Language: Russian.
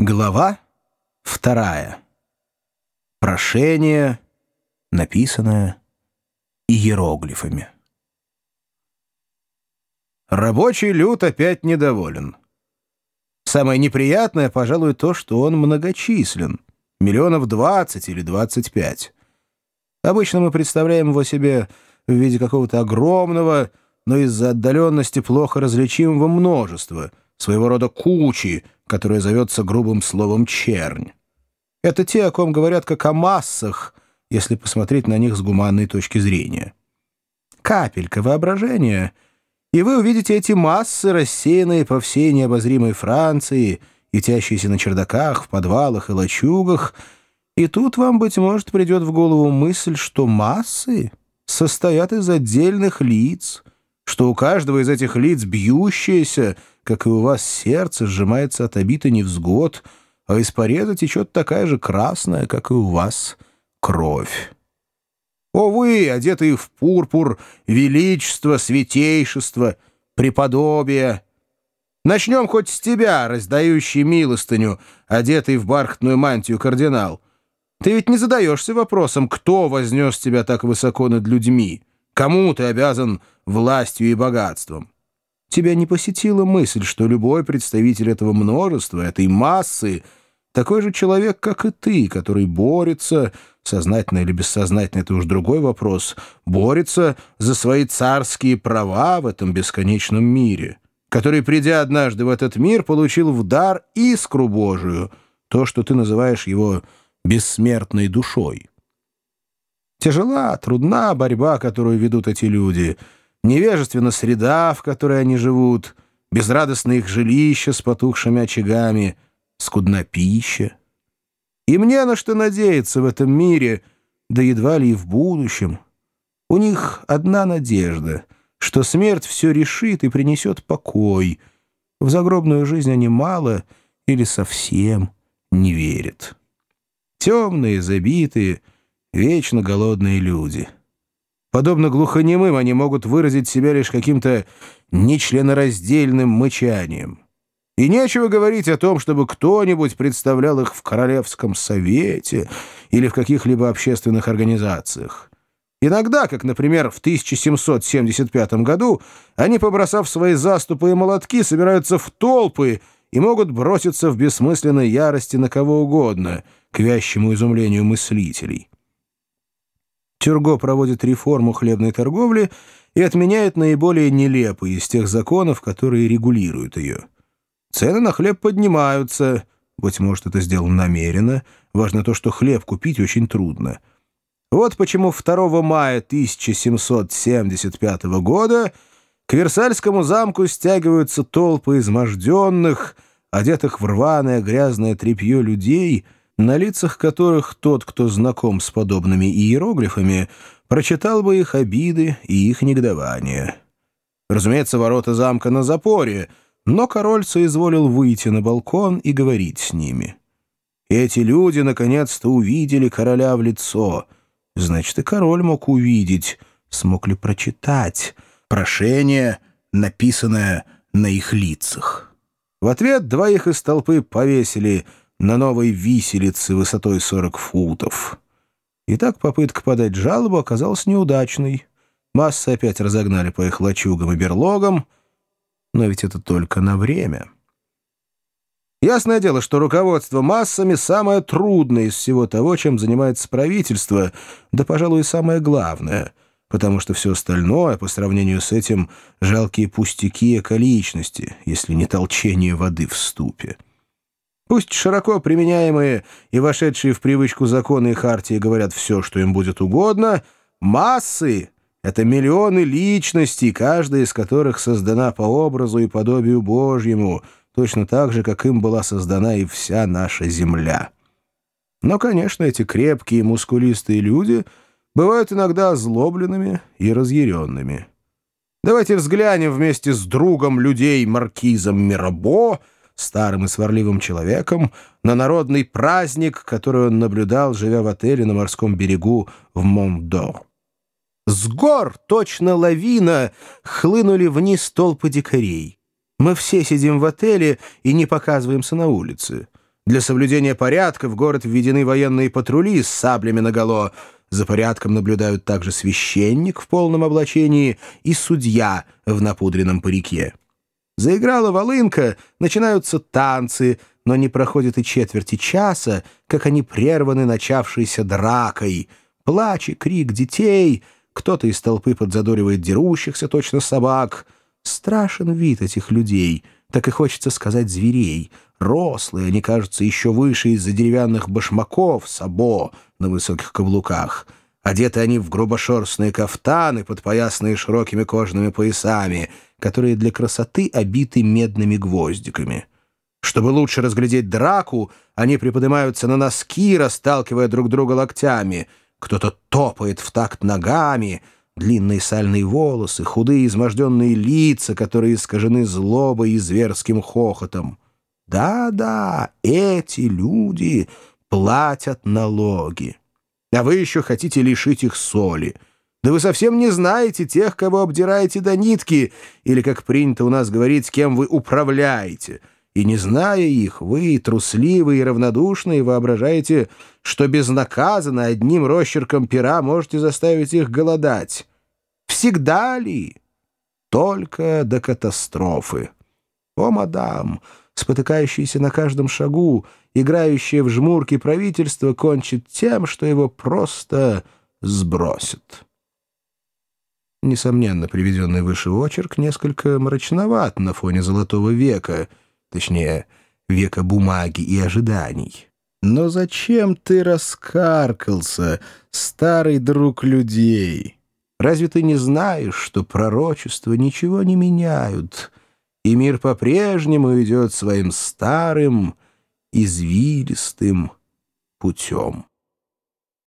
Глава вторая. Прошение, написанное иероглифами. Рабочий люд опять недоволен. Самое неприятное, пожалуй, то, что он многочислен. Миллионов двадцать или двадцать пять. Обычно мы представляем его себе в виде какого-то огромного, но из-за отдаленности плохо различимого множества, своего рода кучи, которая зовется грубым словом «чернь». Это те, о ком говорят как о массах, если посмотреть на них с гуманной точки зрения. Капелька воображения, и вы увидите эти массы, рассеянные по всей необозримой Франции, ютящиеся на чердаках, в подвалах и лачугах, и тут вам, быть может, придет в голову мысль, что массы состоят из отдельных лиц, что у каждого из этих лиц бьющееся, как и у вас сердце, сжимается от обиты невзгод, а из пореза течет такая же красная, как и у вас, кровь. О вы, одетые в пурпур, величество, святейшество, преподобие! Начнем хоть с тебя, раздающий милостыню, одетый в бархатную мантию кардинал. Ты ведь не задаешься вопросом, кто вознес тебя так высоко над людьми, кому ты обязан властью и богатством. Тебя не посетила мысль, что любой представитель этого множества, этой массы, такой же человек, как и ты, который борется, сознательно или бессознательно, это уж другой вопрос, борется за свои царские права в этом бесконечном мире, который, придя однажды в этот мир, получил в дар искру Божию, то, что ты называешь его бессмертной душой. Тяжела, трудна борьба, которую ведут эти люди — невежественна среда, в которой они живут, безрадостно их жилища с потухшими очагами, скудна пища. И мне на что надеяться в этом мире, да едва ли и в будущем. У них одна надежда, что смерть все решит и принесет покой. В загробную жизнь они мало или совсем не верят. Темные, забитые, вечно голодные люди — Подобно глухонемым, они могут выразить себя лишь каким-то нечленораздельным мычанием. И нечего говорить о том, чтобы кто-нибудь представлял их в Королевском совете или в каких-либо общественных организациях. Иногда, как, например, в 1775 году, они, побросав свои заступы и молотки, собираются в толпы и могут броситься в бессмысленной ярости на кого угодно, к вящему изумлению мыслителей. Тюрго проводит реформу хлебной торговли и отменяет наиболее нелепые из тех законов, которые регулируют ее. Цены на хлеб поднимаются, быть может, это сделано намеренно, важно то, что хлеб купить очень трудно. Вот почему 2 мая 1775 года к Версальскому замку стягиваются толпы изможденных, одетых в рваное грязное тряпье людей — на лицах которых тот, кто знаком с подобными иероглифами, прочитал бы их обиды и их негодование. Разумеется, ворота замка на запоре, но король соизволил выйти на балкон и говорить с ними. Эти люди наконец-то увидели короля в лицо. Значит, и король мог увидеть, смог ли прочитать прошение, написанное на их лицах. В ответ двоих из толпы повесили на новой виселице высотой 40 футов. Итак, попытка подать жалобу оказалась неудачной. Массы опять разогнали по их лачугам и берлогам, но ведь это только на время. Ясное дело, что руководство массами самое трудное из всего того, чем занимается правительство, да, пожалуй, самое главное, потому что все остальное, по сравнению с этим, жалкие пустяки и околичности, если не толчение воды в ступе. Пусть широко применяемые и вошедшие в привычку законы и хартии говорят все, что им будет угодно, массы — это миллионы личностей, каждая из которых создана по образу и подобию Божьему, точно так же, как им была создана и вся наша земля. Но, конечно, эти крепкие мускулистые люди бывают иногда озлобленными и разъяренными. Давайте взглянем вместе с другом людей маркизом Мирабо — старым и сварливым человеком, на народный праздник, который он наблюдал, живя в отеле на морском берегу в Мондо. С гор, точно лавина, хлынули вниз толпы дикарей. Мы все сидим в отеле и не показываемся на улице. Для соблюдения порядка в город введены военные патрули с саблями наголо. За порядком наблюдают также священник в полном облачении и судья в напудренном парике. Заиграла волынка, начинаются танцы, но не проходит и четверти часа, как они прерваны начавшейся дракой. Плач и крик детей, кто-то из толпы подзадоривает дерущихся точно собак. Страшен вид этих людей, так и хочется сказать зверей. Рослые, они кажутся еще выше из-за деревянных башмаков, сабо на высоких каблуках — Одеты они в грубошерстные кафтаны, подпоясанные широкими кожаными поясами, которые для красоты обиты медными гвоздиками. Чтобы лучше разглядеть драку, они приподнимаются на носки, расталкивая друг друга локтями. Кто-то топает в такт ногами, длинные сальные волосы, худые изможденные лица, которые искажены злобой и зверским хохотом. Да-да, эти люди платят налоги а вы еще хотите лишить их соли. Да вы совсем не знаете тех, кого обдираете до нитки, или, как принято у нас говорить, кем вы управляете. И не зная их, вы, трусливые и равнодушные, воображаете, что безнаказанно одним росчерком пера можете заставить их голодать. Всегда ли? Только до катастрофы. О, мадам, спотыкающийся на каждом шагу, играющее в жмурки правительство кончит тем, что его просто сбросят. Несомненно, приведенный выше очерк несколько мрачноват на фоне Золотого века, точнее, века бумаги и ожиданий. Но зачем ты раскаркался, старый друг людей? Разве ты не знаешь, что пророчества ничего не меняют, и мир по-прежнему идет своим старым, извилистым путем.